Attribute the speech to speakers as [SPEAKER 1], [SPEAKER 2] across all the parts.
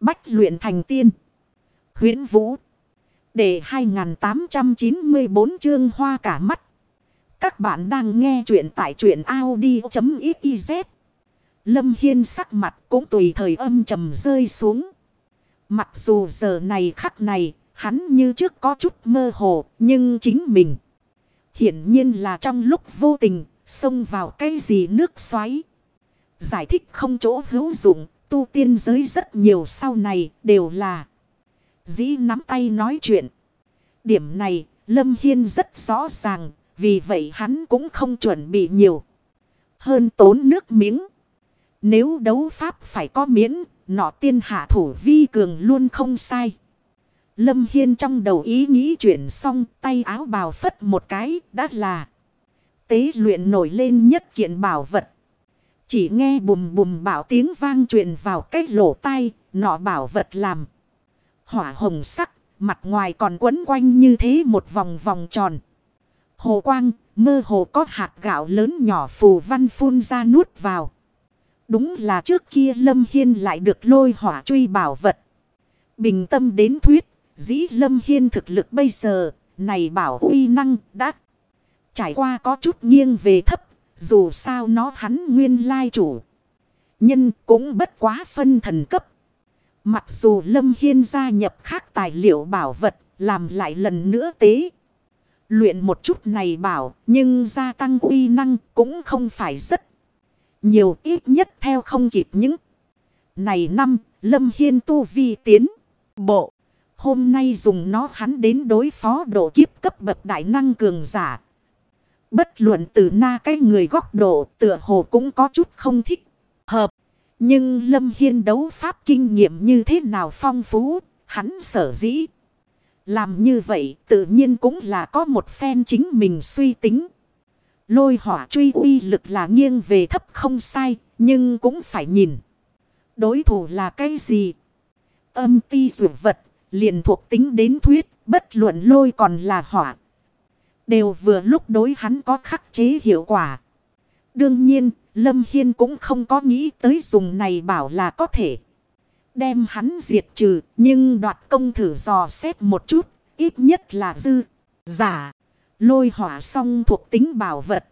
[SPEAKER 1] Bách luyện thành tiên. huyễn Vũ. Để 2894 chương hoa cả mắt. Các bạn đang nghe truyện tại truyện Audi.xyz. Lâm Hiên sắc mặt cũng tùy thời âm trầm rơi xuống. Mặc dù giờ này khắc này, hắn như trước có chút mơ hồ, nhưng chính mình. Hiển nhiên là trong lúc vô tình, xông vào cái gì nước xoáy. Giải thích không chỗ hữu dụng, tu tiên giới rất nhiều sau này đều là dĩ nắm tay nói chuyện. Điểm này, Lâm Hiên rất rõ ràng, vì vậy hắn cũng không chuẩn bị nhiều. Hơn tốn nước miếng. Nếu đấu pháp phải có miễn, nọ tiên hạ thủ vi cường luôn không sai. Lâm Hiên trong đầu ý nghĩ chuyển xong tay áo bào phất một cái đã là tế luyện nổi lên nhất kiện bảo vật. Chỉ nghe bùm bùm bảo tiếng vang truyền vào cái lỗ tai, nọ bảo vật làm. Hỏa hồng sắc, mặt ngoài còn quấn quanh như thế một vòng vòng tròn. Hồ quang, mơ hồ có hạt gạo lớn nhỏ phù văn phun ra nuốt vào. Đúng là trước kia Lâm Hiên lại được lôi hỏa truy bảo vật. Bình tâm đến thuyết, dĩ Lâm Hiên thực lực bây giờ, này bảo uy năng đã trải qua có chút nghiêng về thấp, dù sao nó hắn nguyên lai chủ. Nhân cũng bất quá phân thần cấp. Mặc dù Lâm Hiên gia nhập khác tài liệu bảo vật, làm lại lần nữa tế. Luyện một chút này bảo, nhưng gia tăng uy năng cũng không phải rất nhiều ít nhất theo không kịp những. Này năm, Lâm Hiên tu vi tiến, bộ. Hôm nay dùng nó hắn đến đối phó độ kiếp cấp bậc đại năng cường giả. Bất luận từ na cái người góc độ tựa hồ cũng có chút không thích. Hợp. Nhưng Lâm Hiên đấu pháp kinh nghiệm như thế nào phong phú, hắn sở dĩ. Làm như vậy tự nhiên cũng là có một phen chính mình suy tính. Lôi hỏa truy uy lực là nghiêng về thấp không sai, nhưng cũng phải nhìn. Đối thủ là cái gì? Âm ti dụ vật, liền thuộc tính đến thuyết, bất luận lôi còn là hỏa. Đều vừa lúc đối hắn có khắc chế hiệu quả. Đương nhiên, Lâm Hiên cũng không có nghĩ tới dùng này bảo là có thể. Đem hắn diệt trừ, nhưng đoạt công thử dò xét một chút, ít nhất là dư, giả. Lôi hỏa xong thuộc tính bảo vật.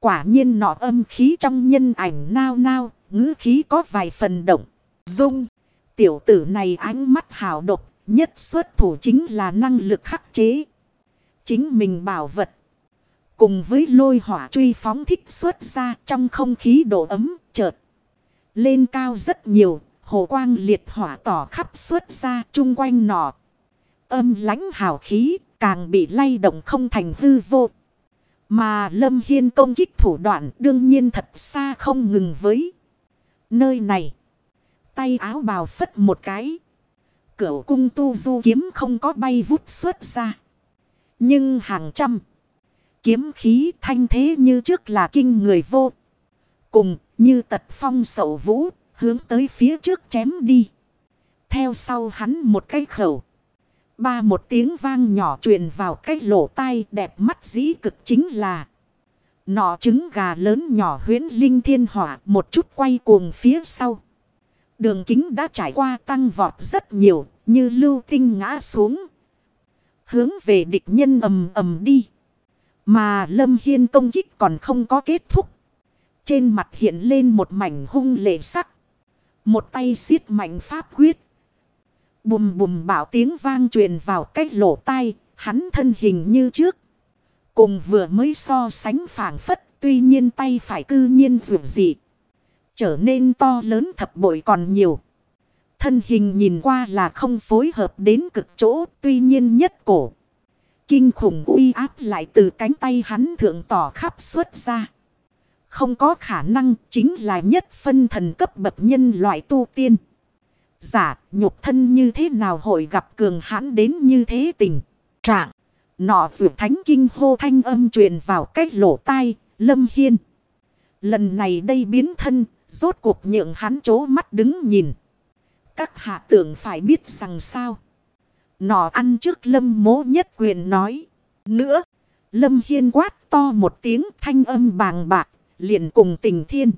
[SPEAKER 1] Quả nhiên nọ âm khí trong nhân ảnh nao nao, ngữ khí có vài phần động. Dung, tiểu tử này ánh mắt hào độc, nhất xuất thủ chính là năng lực khắc chế. Chính mình bảo vật. Cùng với lôi hỏa truy phóng thích xuất ra trong không khí độ ấm chợt. Lên cao rất nhiều, hồ quang liệt hỏa tỏ khắp xuất ra chung quanh nọ. Âm lãnh hào khí càng bị lay động không thành hư vô. Mà Lâm Hiên công kích thủ đoạn đương nhiên thật xa không ngừng với nơi này. Tay áo bào phất một cái. Cửu cung tu du kiếm không có bay vút xuất ra. Nhưng hàng trăm. Kiếm khí thanh thế như trước là kinh người vô. Cùng như tật phong sậu vũ, hướng tới phía trước chém đi. Theo sau hắn một cái khẩu. Ba một tiếng vang nhỏ truyền vào cái lỗ tai đẹp mắt dĩ cực chính là. Nọ trứng gà lớn nhỏ huyến linh thiên hỏa một chút quay cuồng phía sau. Đường kính đã trải qua tăng vọt rất nhiều, như lưu tinh ngã xuống. Hướng về địch nhân ầm ầm đi. Mà Lâm Hiên công kích còn không có kết thúc. Trên mặt hiện lên một mảnh hung lệ sắc. Một tay xiết mạnh pháp quyết. Bùm bùm bảo tiếng vang truyền vào cái lỗ tai, hắn thân hình như trước. Cùng vừa mới so sánh phản phất, tuy nhiên tay phải cư nhiên dù dị. Trở nên to lớn thập bội còn nhiều. Thân hình nhìn qua là không phối hợp đến cực chỗ, tuy nhiên nhất cổ. Kinh khủng uy áp lại từ cánh tay hắn thượng tỏ khắp xuất ra. Không có khả năng chính là nhất phân thần cấp bậc nhân loại tu tiên. Giả nhục thân như thế nào hội gặp cường hãn đến như thế tình. Trạng. Nọ vượt thánh kinh hô thanh âm truyền vào cách lỗ tai. Lâm Hiên. Lần này đây biến thân. Rốt cuộc nhượng hắn chố mắt đứng nhìn. Các hạ tưởng phải biết rằng sao. Nọ ăn trước lâm mố nhất quyền nói. Nữa. Lâm Hiên quát to một tiếng thanh âm bàng bạc. Liền cùng tình thiên.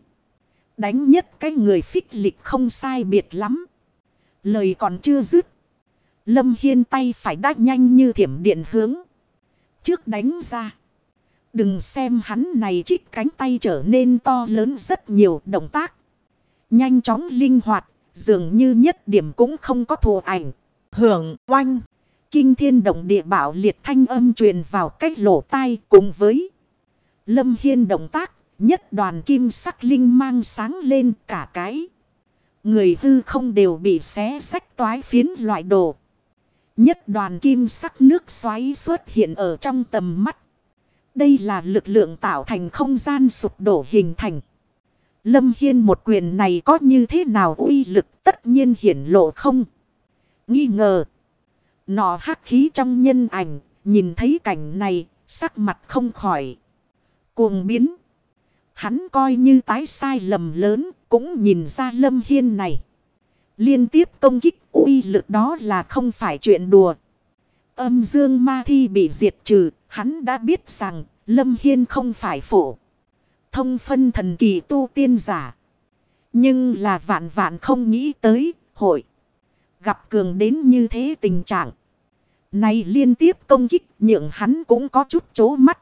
[SPEAKER 1] Đánh nhất cái người phích lịch không sai biệt lắm. Lời còn chưa dứt. Lâm Hiên tay phải đá nhanh như thiểm điện hướng. Trước đánh ra. Đừng xem hắn này chích cánh tay trở nên to lớn rất nhiều động tác. Nhanh chóng linh hoạt, dường như nhất điểm cũng không có thù ảnh. Hưởng oanh. Kinh thiên động địa bảo liệt thanh âm truyền vào cách lỗ tai cùng với Lâm Hiên động tác, nhất đoàn kim sắc linh mang sáng lên cả cái. Người hư không đều bị xé sách toái phiến loại đồ. Nhất đoàn kim sắc nước xoáy xuất hiện ở trong tầm mắt. Đây là lực lượng tạo thành không gian sụp đổ hình thành. Lâm Hiên một quyền này có như thế nào uy lực tất nhiên hiển lộ không? Nghi ngờ. Nọ hắc khí trong nhân ảnh, nhìn thấy cảnh này, sắc mặt không khỏi. Cuồng biến. Hắn coi như tái sai lầm lớn, cũng nhìn ra Lâm Hiên này. Liên tiếp công kích uy lực đó là không phải chuyện đùa. Âm dương ma thi bị diệt trừ, hắn đã biết rằng Lâm Hiên không phải phổ. Thông phân thần kỳ tu tiên giả. Nhưng là vạn vạn không nghĩ tới hội. Gặp cường đến như thế tình trạng. Này liên tiếp công kích nhượng hắn cũng có chút chố mắt.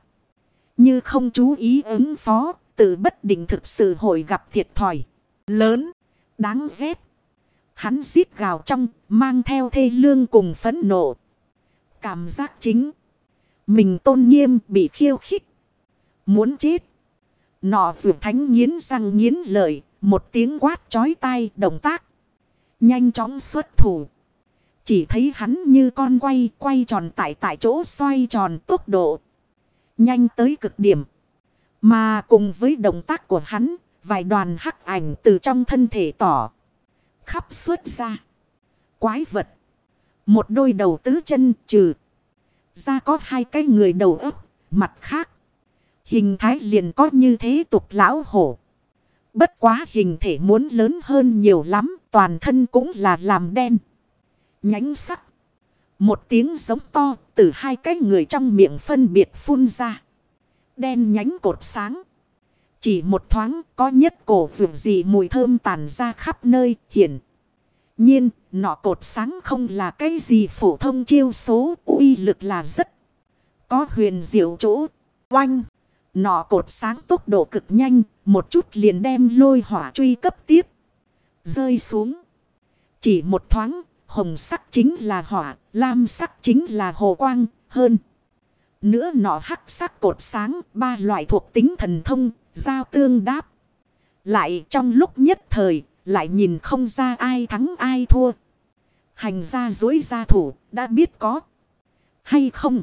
[SPEAKER 1] Như không chú ý ứng phó, tự bất định thực sự hội gặp thiệt thòi. Lớn, đáng ghét. Hắn giết gào trong, mang theo thê lương cùng phấn nộ. Cảm giác chính. Mình tôn nghiêm bị khiêu khích. Muốn chết. Nọ vượt thánh nghiến răng nghiến lợi. Một tiếng quát chói tai, động tác. Nhanh chóng xuất thủ. Chỉ thấy hắn như con quay quay tròn tại tại chỗ xoay tròn tốc độ. Nhanh tới cực điểm. Mà cùng với động tác của hắn. Vài đoàn hắc ảnh từ trong thân thể tỏ. Khắp xuất ra. Quái vật. Một đôi đầu tứ chân trừ. Ra có hai cái người đầu ấp. Mặt khác. Hình thái liền có như thế tục lão hổ. Bất quá hình thể muốn lớn hơn nhiều lắm. Toàn thân cũng là làm đen. Nhánh sắc. Một tiếng giống to từ hai cái người trong miệng phân biệt phun ra. Đen nhánh cột sáng. Chỉ một thoáng có nhất cổ vượt gì mùi thơm tàn ra khắp nơi hiển. Nhiên, nọ cột sáng không là cái gì phổ thông chiêu số, uy lực là rất có huyền diệu chỗ. Oanh! Nọ cột sáng tốc độ cực nhanh, một chút liền đem lôi hỏa truy cấp tiếp. Rơi xuống. Chỉ một thoáng, hồng sắc chính là hỏa, lam sắc chính là hồ quang, hơn. Nữa nọ hắc sắc cột sáng, ba loại thuộc tính thần thông, giao tương đáp. Lại trong lúc nhất thời, lại nhìn không ra ai thắng ai thua. Hành ra dối ra thủ, đã biết có hay không.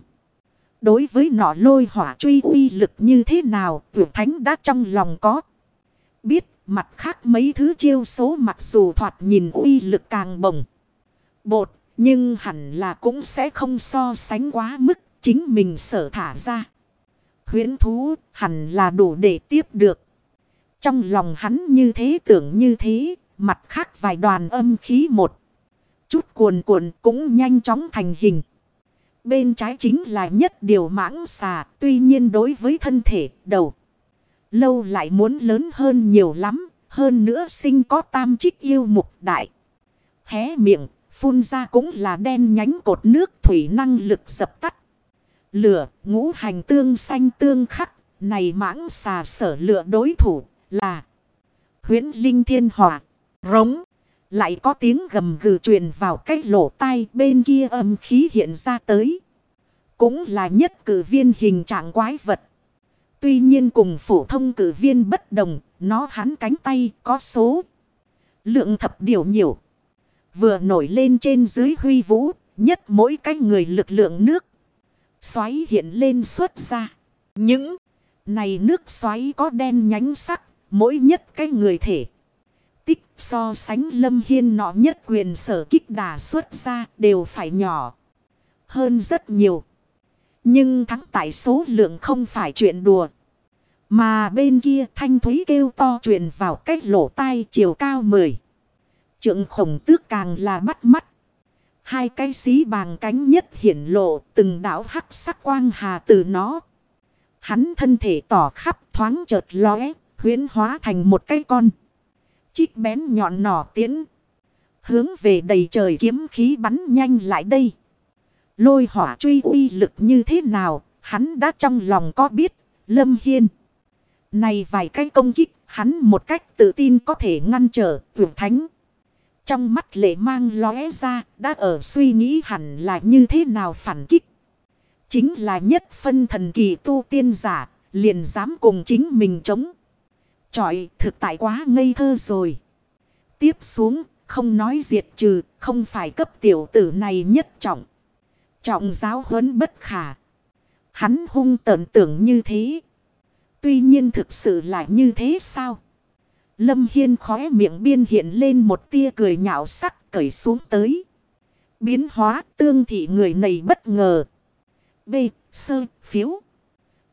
[SPEAKER 1] Đối với nọ lôi hỏa truy uy lực như thế nào, vượt thánh đã trong lòng có. Biết mặt khác mấy thứ chiêu số mặc dù thoạt nhìn uy lực càng bồng. Bột, nhưng hẳn là cũng sẽ không so sánh quá mức chính mình sở thả ra. Huyến thú hẳn là đủ để tiếp được. Trong lòng hắn như thế tưởng như thế, mặt khác vài đoàn âm khí một. Chút cuồn cuộn cũng nhanh chóng thành hình. Bên trái chính là nhất điều mãng xà, tuy nhiên đối với thân thể đầu. Lâu lại muốn lớn hơn nhiều lắm, hơn nữa sinh có tam trích yêu mục đại. Hé miệng, phun ra cũng là đen nhánh cột nước thủy năng lực dập tắt. Lửa, ngũ hành tương xanh tương khắc, này mãng xà sở lựa đối thủ là huyễn linh thiên hỏa, rống. Lại có tiếng gầm gừ truyền vào cái lỗ tai bên kia âm khí hiện ra tới. Cũng là nhất cử viên hình trạng quái vật. Tuy nhiên cùng phổ thông cử viên bất đồng, nó hắn cánh tay có số. Lượng thập điều nhiều. Vừa nổi lên trên dưới huy vũ, nhất mỗi cái người lực lượng nước. Xoáy hiện lên xuất ra. Những này nước xoáy có đen nhánh sắc, mỗi nhất cái người thể. Tích so sánh lâm hiên nọ nhất quyền sở kích đà xuất ra đều phải nhỏ hơn rất nhiều. Nhưng thắng tại số lượng không phải chuyện đùa. Mà bên kia thanh thúy kêu to chuyện vào cách lỗ tai chiều cao mười. Trượng khổng tước càng là bắt mắt. Hai cái xí bàng cánh nhất hiển lộ từng đảo hắc sắc quang hà từ nó. Hắn thân thể tỏ khắp thoáng chợt lóe, huyến hóa thành một cái con. Chích bén nhọn nỏ tiến. Hướng về đầy trời kiếm khí bắn nhanh lại đây. Lôi hỏa truy uy lực như thế nào, hắn đã trong lòng có biết, Lâm Hiên. Này vài cái công kích, hắn một cách tự tin có thể ngăn trở vượt thánh. Trong mắt lệ mang lóe ra, đã ở suy nghĩ hẳn là như thế nào phản kích. Chính là nhất phân thần kỳ tu tiên giả, liền dám cùng chính mình chống. Chọi thực tại quá ngây thơ rồi. Tiếp xuống, không nói diệt trừ, không phải cấp tiểu tử này nhất trọng. Trọng giáo huấn bất khả. Hắn hung tợn tưởng như thế. Tuy nhiên thực sự là như thế sao? Lâm Hiên khóe miệng biên hiện lên một tia cười nhạo sắc cởi xuống tới. Biến hóa tương thị người này bất ngờ. B. Sơ. Phiếu.